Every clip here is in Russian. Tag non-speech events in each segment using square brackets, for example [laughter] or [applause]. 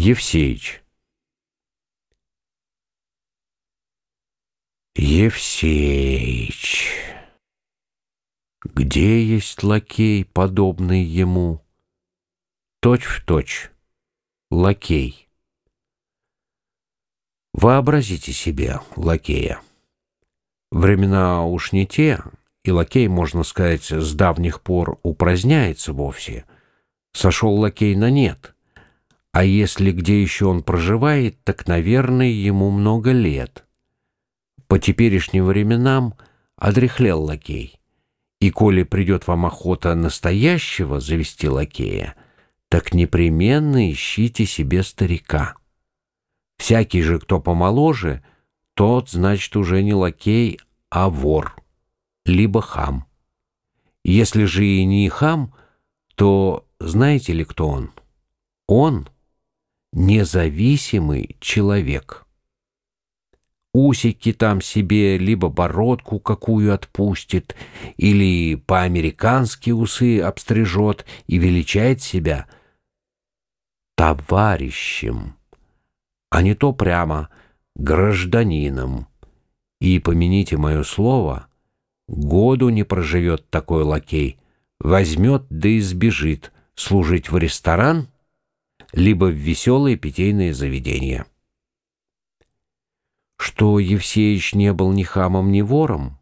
Евсеич. Евсеич. Где есть лакей, подобный ему? Точь в точь. Лакей. Вообразите себе лакея. Времена уж не те, и лакей, можно сказать, с давних пор упраздняется вовсе. Сошел лакей на нет. А если где еще он проживает, так, наверное, ему много лет. По теперешним временам одряхлел лакей. И коли придет вам охота настоящего завести лакея, так непременно ищите себе старика. Всякий же, кто помоложе, тот, значит, уже не лакей, а вор, либо хам. Если же и не хам, то знаете ли, кто он? Он — независимый человек. Усики там себе, либо бородку какую отпустит, или по-американски усы обстрижет и величает себя товарищем, а не то прямо гражданином. И, помяните мое слово, году не проживет такой лакей, возьмет да и сбежит служить в ресторан, либо в веселые питейные заведения. Что Евсеич не был ни хамом, ни вором,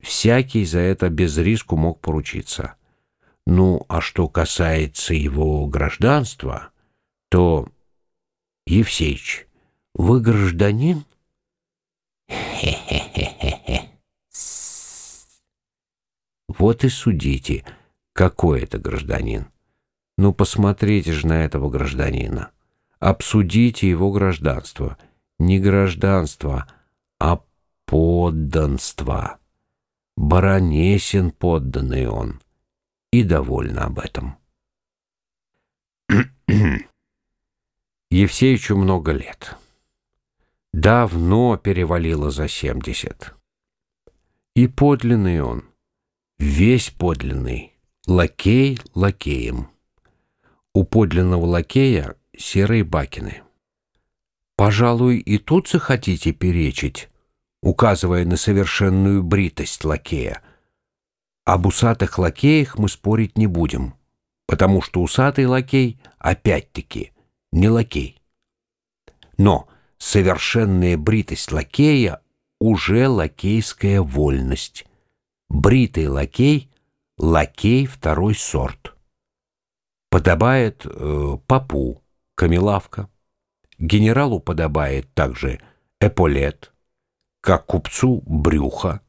всякий за это без риску мог поручиться. Ну, а что касается его гражданства, то, Евсеич, вы гражданин? Вот и судите, какой это гражданин. Ну, посмотрите же на этого гражданина. Обсудите его гражданство. Не гражданство, а подданство. Баронесен подданный он. И довольна об этом. [clears throat] Евсеичу много лет. Давно перевалило за семьдесят. И подлинный он, весь подлинный, лакей лакеем. У подлинного лакея серые бакины. Пожалуй, и тут захотите перечить, указывая на совершенную бритость лакея. Об усатых лакеях мы спорить не будем, потому что усатый лакей, опять-таки, не лакей. Но совершенная бритость лакея уже лакейская вольность. Бритый лакей — лакей второй сорт. Подобает э, попу, камелавка. Генералу подобает также эполет, как купцу брюха.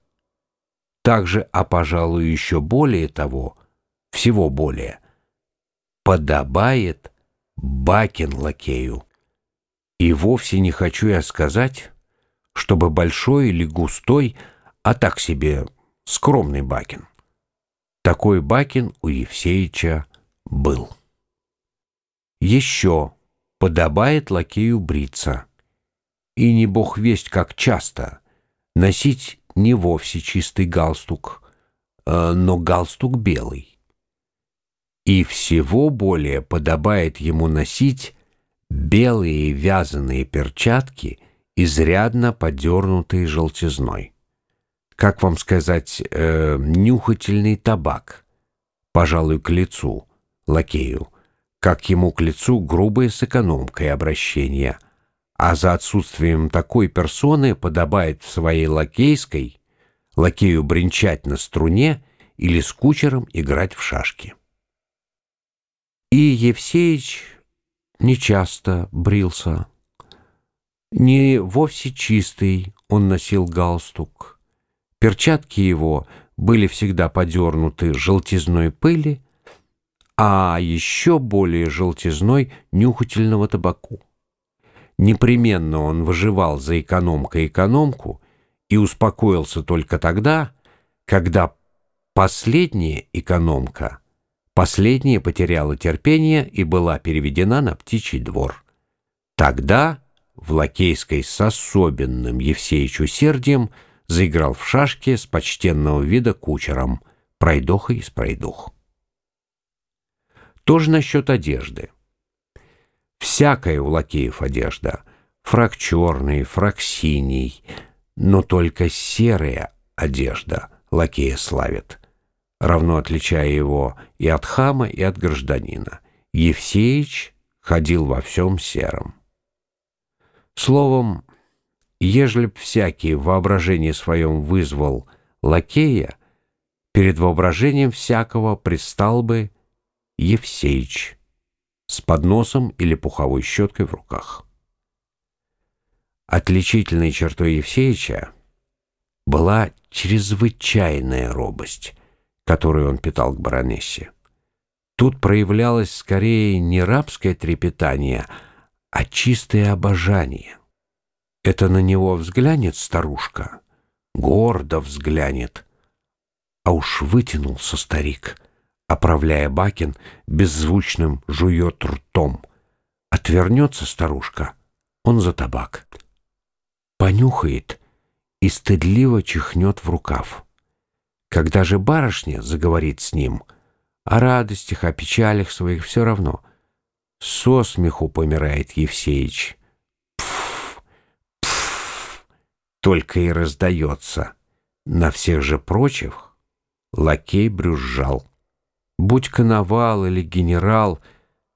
Также, а пожалуй еще более того, всего более, подобает бакин лакею. И вовсе не хочу я сказать, чтобы большой или густой, а так себе скромный бакин. Такой бакин у Евсеича был. Еще подобает лакею бриться. И не бог весть как часто носить не вовсе чистый галстук, э, но галстук белый. И всего более подобает ему носить белые вязаные перчатки, изрядно подернутые желтизной. Как вам сказать, э, нюхательный табак, пожалуй, к лицу, лакею, как ему к лицу грубое с экономкой обращение, а за отсутствием такой персоны подобает в своей лакейской лакею бренчать на струне или с кучером играть в шашки. И Евсеич нечасто брился. Не вовсе чистый он носил галстук. Перчатки его были всегда подернуты желтизной пыли, а еще более желтизной нюхательного табаку. Непременно он выживал за экономкой экономку и успокоился только тогда, когда последняя экономка — Последняя потеряла терпение и была переведена на птичий двор. Тогда в Лакейской с особенным Евсеич усердием заиграл в шашки с почтенного вида кучером, пройдохой из пройдух. Тоже насчет одежды. Вся Всякая у лакеев одежда. Фрак черный, фрак синий, но только серая одежда лакея славит, равно отличая его и от хама, и от гражданина. Евсеич ходил во всем сером. Словом, ежели б всякий в воображении своем вызвал лакея, перед воображением всякого предстал бы Евсеич с подносом или пуховой щеткой в руках. Отличительной чертой Евсеича была чрезвычайная робость, которую он питал к баронессе. Тут проявлялось скорее не рабское трепетание, а чистое обожание. Это на него взглянет старушка, гордо взглянет, а уж вытянулся старик, оправляя Бакин, беззвучным жует ртом. Отвернется старушка, он за табак. Понюхает и стыдливо чихнет в рукав. Когда же барышня заговорит с ним, о радостях, о печалях своих все равно. Со смеху помирает Евсеич. Пф, пф, только и раздается. На всех же прочих лакей брюзжал. Будь коновал или генерал,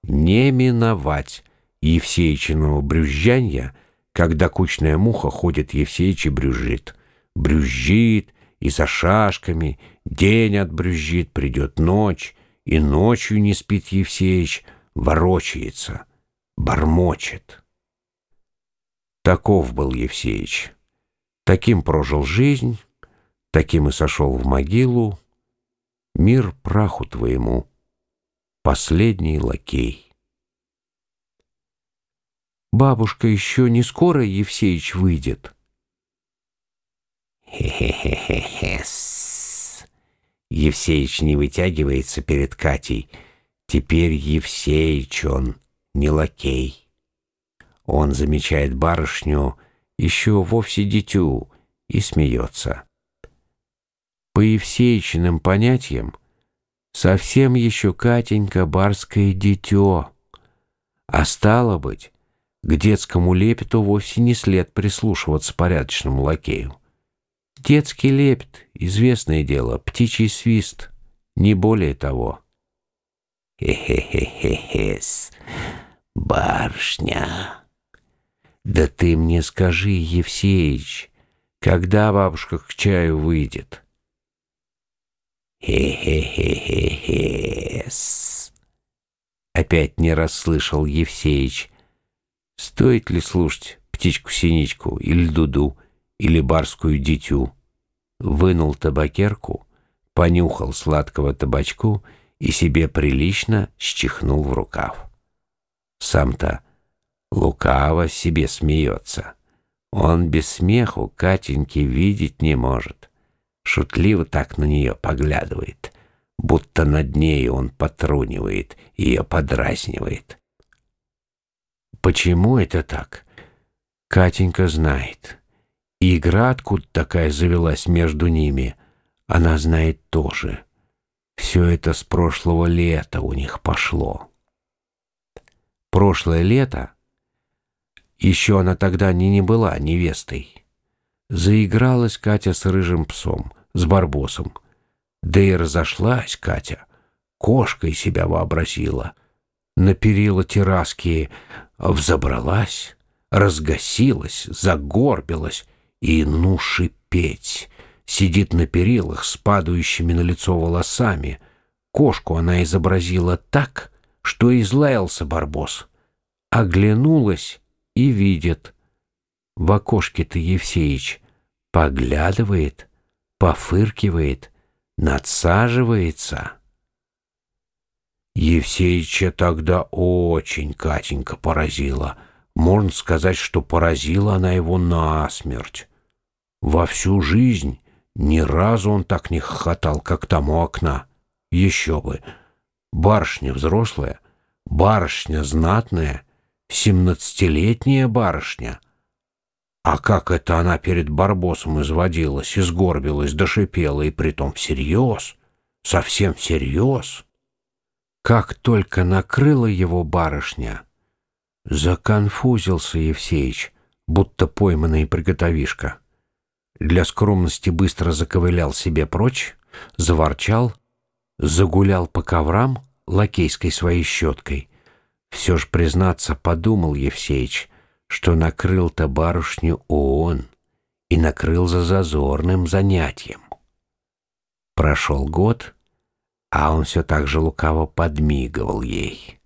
не миновать Евсеичиного брюзжанья, когда кучная муха ходит Евсеич и брюзжит. Брюзжит и за шашками, день отбрюзжит, придет ночь, и ночью не спит Евсеич, ворочается, бормочет. Таков был Евсеич. Таким прожил жизнь, таким и сошел в могилу. Мир праху твоему, последний лакей. Бабушка еще не скоро Евсеич выйдет. Хе-хе-хе-хе-с. Евсеич не вытягивается перед Катей. Теперь Евсеич он, не лакей. Он замечает барышню еще вовсе дитю и смеется. По Евсеичиным понятиям, совсем еще Катенька барское дитё, а стало быть, к детскому лепету вовсе не след прислушиваться порядочному лакею. Детский лепет, известное дело, птичий свист, не более того. Хе-хе-хе-хе-хес, барышня. Да ты мне скажи, Евсеич, когда бабушка к чаю выйдет? Хе-хе-хе-хе-хес. Опять не расслышал Евсеич. Стоит ли слушать птичку-синичку или дуду, или барскую дитю? Вынул табакерку, понюхал сладкого табачку и себе прилично счехнул в рукав. Сам-то лукаво себе смеется. Он без смеху Катеньки видеть не может шутливо так на нее поглядывает, будто над ней он потрунивает, ее подразнивает. Почему это так? Катенька знает. И игра откуда такая завелась между ними, она знает тоже. Все это с прошлого лета у них пошло. Прошлое лето, еще она тогда не, не была невестой, заигралась Катя с рыжим псом, с барбосом. Да и разошлась Катя, кошкой себя вообразила. На перила терраски взобралась, разгасилась, загорбилась и, ну, шипеть. Сидит на перилах с падающими на лицо волосами. Кошку она изобразила так, что излаялся барбос. Оглянулась и видит. В окошке-то Евсеич поглядывает — пофыркивает, надсаживается. Евсеича тогда очень Катенька поразила. Можно сказать, что поразила она его насмерть. Во всю жизнь ни разу он так не хохотал, как там у окна. Еще бы. Барышня взрослая, барышня знатная, семнадцатилетняя барышня — а как это она перед Барбосом изводилась, изгорбилась, дошипела, и притом всерьез, совсем всерьез? Как только накрыла его барышня, Законфузился Евсеич, будто пойманный приготовишка. Для скромности быстро заковылял себе прочь, заворчал, загулял по коврам лакейской своей щеткой. Все ж, признаться, подумал Евсеич, что накрыл-то барышню он и накрыл за зазорным занятием. Прошел год, а он все так же лукаво подмигивал ей.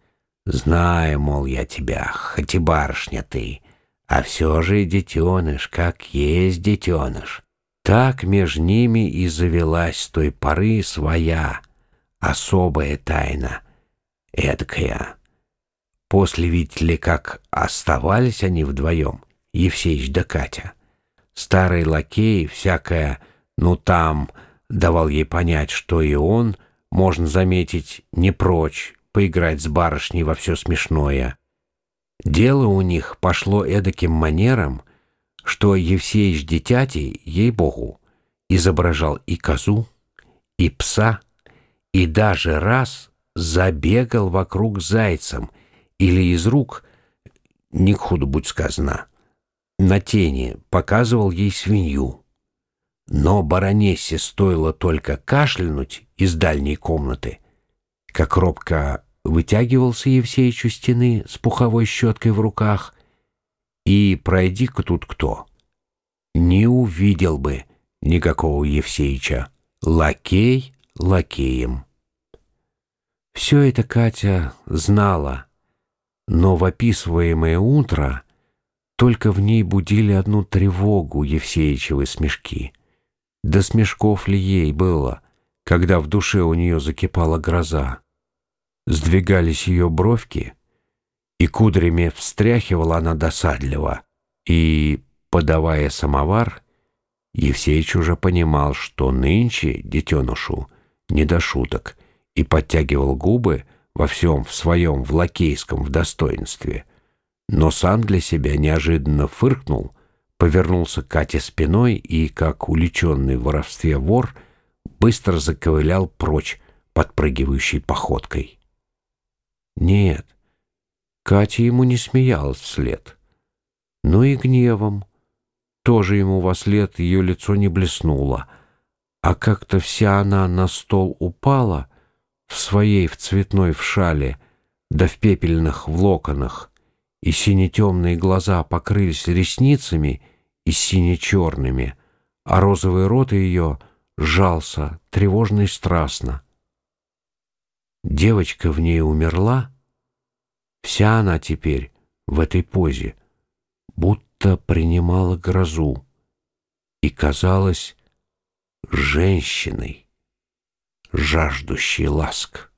Знаю, мол, я тебя, хоть и барышня ты, а все же и детеныш, как есть детеныш. Так между ними и завелась с той поры своя особая тайна, эдакая. После, видите ли, как оставались они вдвоем, Евсеич да Катя, старый лакей всякое, ну там, давал ей понять, что и он, можно заметить, не прочь поиграть с барышней во все смешное. Дело у них пошло эдаким манером, что Евсеич дитяти, ей-богу, изображал и козу, и пса, и даже раз забегал вокруг зайцем или из рук, не худу будь сказано, на тени показывал ей свинью. Но баронессе стоило только кашлянуть из дальней комнаты, как робко вытягивался Евсеич у стены с пуховой щеткой в руках, и пройди-ка тут кто. Не увидел бы никакого Евсеича. Лакей лакеем. Все это Катя знала, но в описываемое утро только в ней будили одну тревогу Евсеичевы смешки. До смешков ли ей было, когда в душе у нее закипала гроза? Сдвигались ее бровки, и кудрями встряхивала она досадливо, и, подавая самовар, Евсеич уже понимал, что нынче детенышу не до шуток, и подтягивал губы во всем в своем в лакейском в достоинстве. Но сам для себя неожиданно фыркнул — повернулся к Кате спиной и, как уличенный в воровстве вор, быстро заковылял прочь подпрыгивающей походкой. Нет, Катя ему не смеялась вслед, но и гневом. Тоже ему во след ее лицо не блеснуло, а как-то вся она на стол упала, в своей в цветной в шале, да в пепельных в локонах, и сине-темные глаза покрылись ресницами и сине-черными, а розовый рот ее сжался тревожно и страстно. Девочка в ней умерла, вся она теперь в этой позе, будто принимала грозу и казалась женщиной, жаждущей ласк.